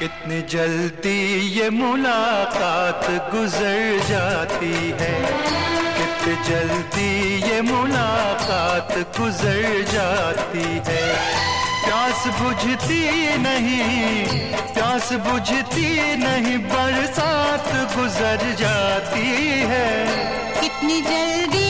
कितनी जल्दी ये मुलाकात गुजर जाती है। कितनी जल्दी ये मुलाकात गुजर जाती है। प्यास बुझती नहीं, प्यास बुझती नहीं, बरसात गुजर जाती है। कितनी जल्दी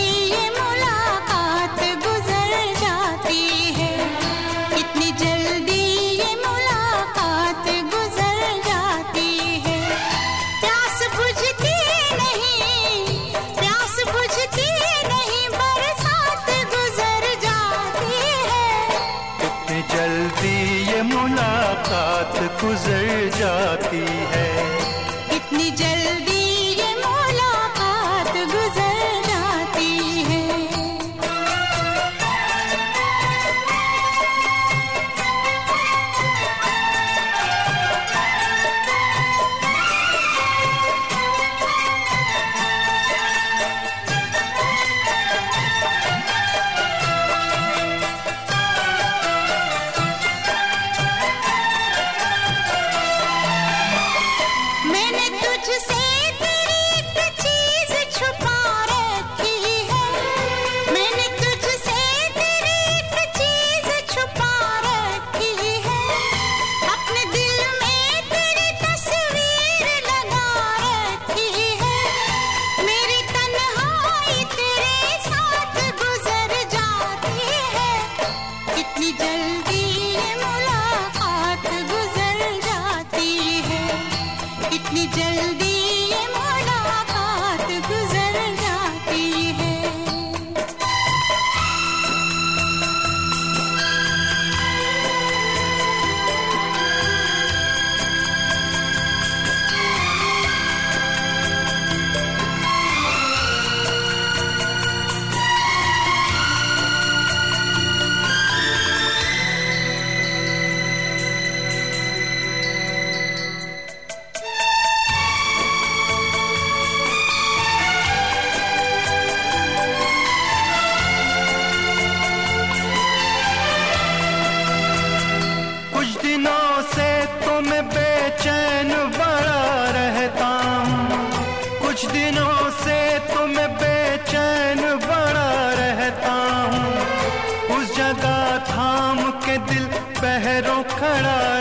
गुजर जाती है।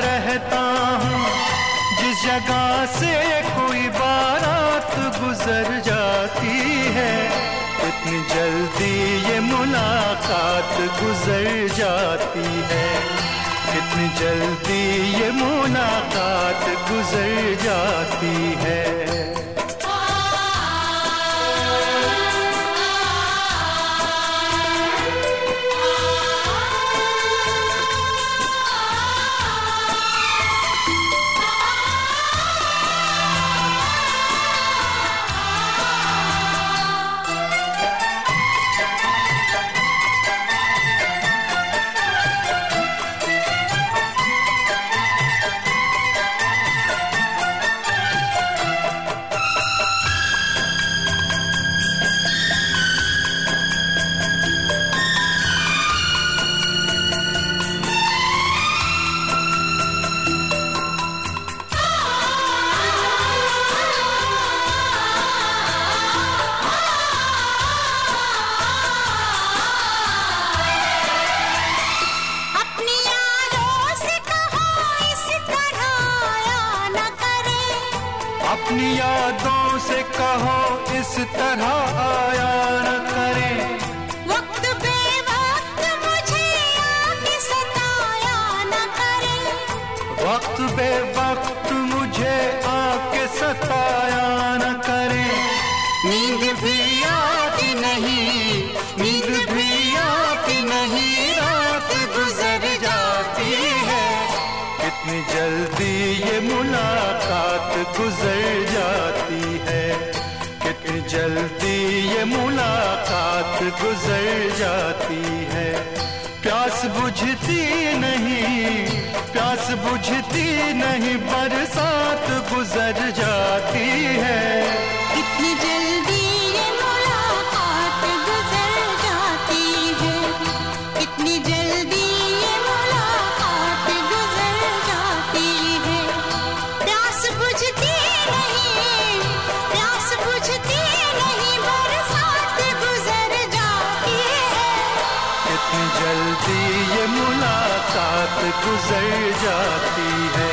रहता हूँ। जिस जगह से कोई बारात गुजर जाती है इतनी जल्दी ये मुलाकात गुजर जाती है। कितनी जल्दी ये मुलाकात गुजर जाती है। से कहो इस तरह आया न करें। वक्त बेवक्त मुझे आके सताया न करें। वक्त बे वक्त मुझे आके सताया न करें। नींद भी जल्दी ये मुलाकात गुजर जाती है। कितनी जल्दी ये मुलाकात गुजर जाती है। प्यास बुझती नहीं, प्यास बुझती नहीं, बरसात गुजर जाती है। कितनी गुजर जाती है।